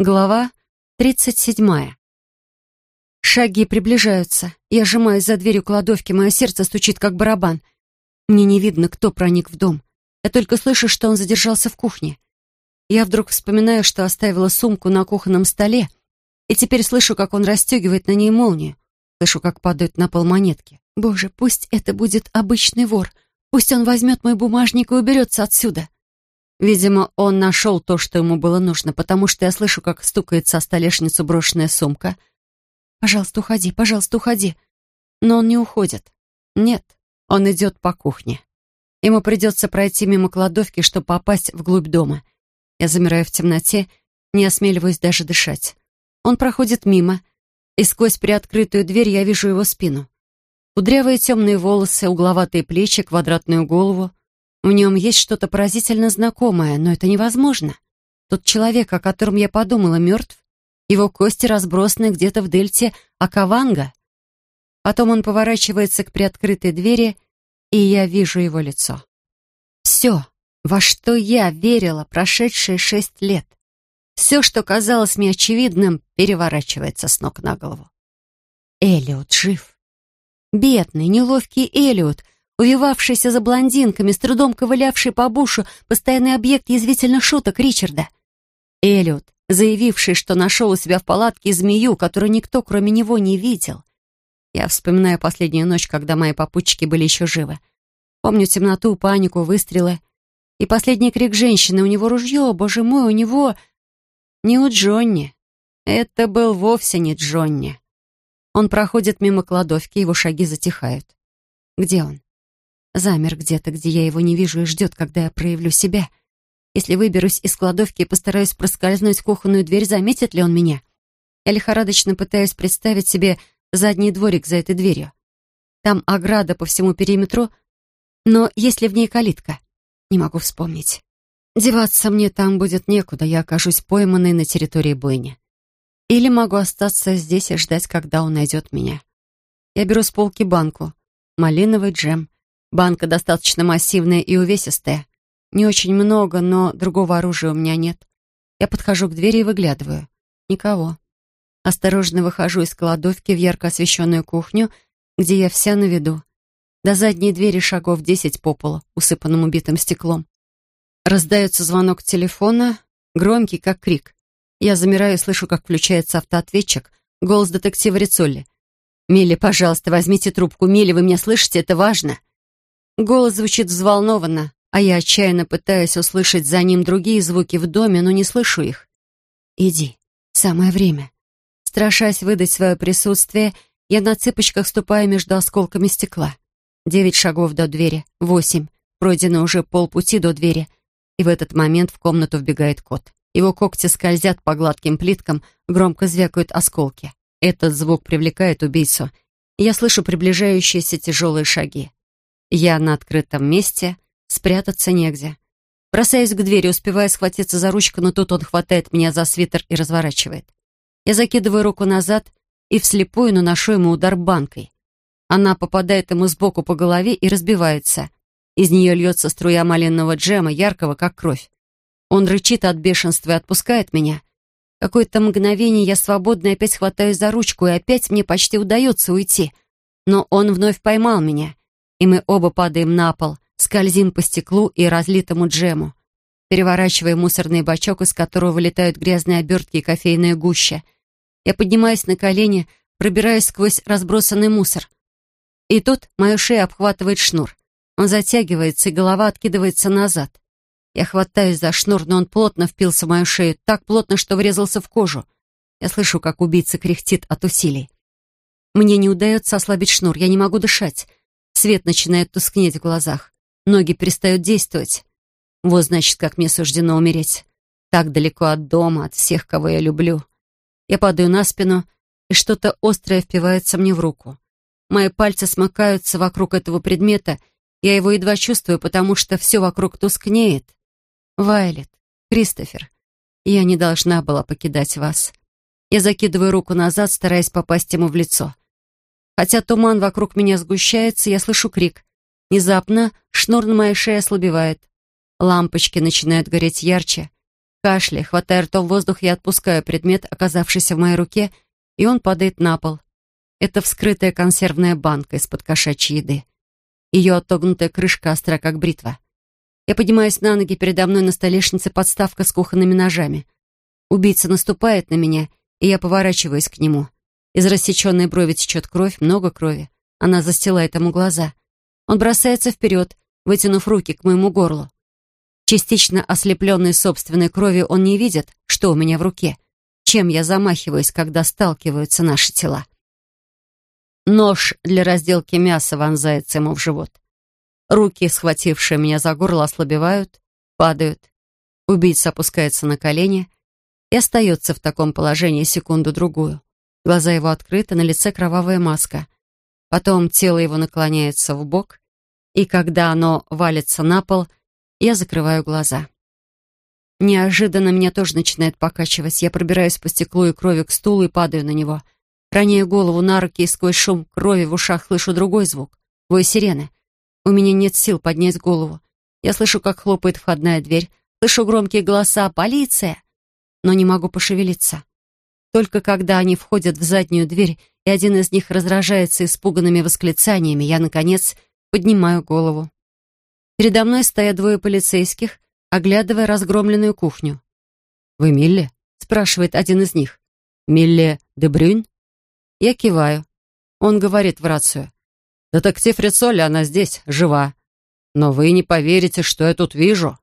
Глава тридцать седьмая. Шаги приближаются. Я сжимаюсь за дверью кладовки, мое сердце стучит, как барабан. Мне не видно, кто проник в дом. Я только слышу, что он задержался в кухне. Я вдруг вспоминаю, что оставила сумку на кухонном столе, и теперь слышу, как он расстегивает на ней молнию. Слышу, как падают на пол монетки. Боже, пусть это будет обычный вор. Пусть он возьмет мой бумажник и уберется отсюда. Видимо, он нашел то, что ему было нужно, потому что я слышу, как стукается о столешницу брошенная сумка. «Пожалуйста, уходи, пожалуйста, уходи». Но он не уходит. Нет, он идет по кухне. Ему придется пройти мимо кладовки, чтобы попасть вглубь дома. Я замираю в темноте, не осмеливаюсь даже дышать. Он проходит мимо, и сквозь приоткрытую дверь я вижу его спину. Кудрявые темные волосы, угловатые плечи, квадратную голову. В нем есть что-то поразительно знакомое, но это невозможно. Тот человек, о котором я подумала, мертв. Его кости разбросаны где-то в дельте Акаванга. Потом он поворачивается к приоткрытой двери, и я вижу его лицо. Все, во что я верила прошедшие шесть лет. Все, что казалось мне очевидным, переворачивается с ног на голову. Элиот жив. Бедный, неловкий Элиот — увивавшийся за блондинками, с трудом ковылявший по бушу, постоянный объект язвительных шуток Ричарда. Эллиот, заявивший, что нашел у себя в палатке змею, которую никто, кроме него, не видел. Я вспоминаю последнюю ночь, когда мои попутчики были еще живы. Помню темноту, панику, выстрелы. И последний крик женщины. У него ружье, боже мой, у него... Не у Джонни. Это был вовсе не Джонни. Он проходит мимо кладовки, его шаги затихают. Где он? Замер где-то, где я его не вижу и ждет, когда я проявлю себя. Если выберусь из кладовки и постараюсь проскользнуть в кухонную дверь, заметит ли он меня? Я лихорадочно пытаюсь представить себе задний дворик за этой дверью. Там ограда по всему периметру, но есть ли в ней калитка? Не могу вспомнить. Деваться мне там будет некуда, я окажусь пойманной на территории бойни. Или могу остаться здесь и ждать, когда он найдет меня. Я беру с полки банку, малиновый джем, Банка достаточно массивная и увесистая. Не очень много, но другого оружия у меня нет. Я подхожу к двери и выглядываю. Никого. Осторожно выхожу из кладовки в ярко освещенную кухню, где я вся на виду. До задней двери шагов десять по полу, усыпанному битым стеклом. Раздается звонок телефона, громкий, как крик. Я замираю и слышу, как включается автоответчик, голос детектива Рицолли. «Милли, пожалуйста, возьмите трубку. Милли, вы меня слышите? Это важно!» Голос звучит взволнованно, а я отчаянно пытаюсь услышать за ним другие звуки в доме, но не слышу их. «Иди, самое время». Страшась выдать свое присутствие, я на цыпочках ступаю между осколками стекла. Девять шагов до двери, восемь. Пройдено уже полпути до двери. И в этот момент в комнату вбегает кот. Его когти скользят по гладким плиткам, громко звякают осколки. Этот звук привлекает убийцу. Я слышу приближающиеся тяжелые шаги. Я на открытом месте, спрятаться негде. Бросаюсь к двери, успевая схватиться за ручку, но тут он хватает меня за свитер и разворачивает. Я закидываю руку назад и вслепую наношу ему удар банкой. Она попадает ему сбоку по голове и разбивается. Из нее льется струя малинного джема, яркого, как кровь. Он рычит от бешенства и отпускает меня. Какое-то мгновение я свободно опять хватаюсь за ручку, и опять мне почти удается уйти. Но он вновь поймал меня и мы оба падаем на пол, скользим по стеклу и разлитому джему, переворачивая мусорный бачок, из которого вылетают грязные обертки и кофейная гуща. Я поднимаюсь на колени, пробираюсь сквозь разбросанный мусор. И тут мою шею обхватывает шнур. Он затягивается, и голова откидывается назад. Я хватаюсь за шнур, но он плотно впился в мою шею, так плотно, что врезался в кожу. Я слышу, как убийца кряхтит от усилий. Мне не удается ослабить шнур, я не могу дышать. Свет начинает тускнеть в глазах. Ноги перестают действовать. Вот, значит, как мне суждено умереть. Так далеко от дома, от всех, кого я люблю. Я падаю на спину, и что-то острое впивается мне в руку. Мои пальцы смыкаются вокруг этого предмета, я его едва чувствую, потому что все вокруг тускнеет. Вайлет, Кристофер, я не должна была покидать вас. Я закидываю руку назад, стараясь попасть ему в лицо. Хотя туман вокруг меня сгущается, я слышу крик. Внезапно шнур на моей шее ослабевает. Лампочки начинают гореть ярче. Кашля, хватая ртом воздух, я отпускаю предмет, оказавшийся в моей руке, и он падает на пол. Это вскрытая консервная банка из-под кошачьей еды. Ее отогнутая крышка остра, как бритва. Я поднимаюсь на ноги, передо мной на столешнице подставка с кухонными ножами. Убийца наступает на меня, и я поворачиваюсь к нему. Из рассеченной брови течет кровь, много крови. Она застилает ему глаза. Он бросается вперед, вытянув руки к моему горлу. Частично ослепленный собственной кровью, он не видит, что у меня в руке, чем я замахиваюсь, когда сталкиваются наши тела. Нож для разделки мяса вонзается ему в живот. Руки, схватившие меня за горло, ослабевают, падают. Убийца опускается на колени и остается в таком положении секунду-другую. Глаза его открыты, на лице кровавая маска. Потом тело его наклоняется в бок, и когда оно валится на пол — я закрываю глаза. Неожиданно меня тоже начинает покачивать. Я пробираюсь по стеклу и крови к стулу и падаю на него. Роняю голову на руки и сквозь шум крови в ушах слышу другой звук. Вой сирены. У меня нет сил поднять голову. Я слышу, как хлопает входная дверь. Слышу громкие голоса «Полиция!» Но не могу пошевелиться. Только когда они входят в заднюю дверь, и один из них раздражается испуганными восклицаниями, я, наконец, поднимаю голову. Передо мной стоят двое полицейских, оглядывая разгромленную кухню. «Вы Милли?» — спрашивает один из них. «Милли де Брюн?» Я киваю. Он говорит в рацию. «Детектив Рицоли, она здесь, жива. Но вы не поверите, что я тут вижу».